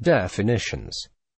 Definitions.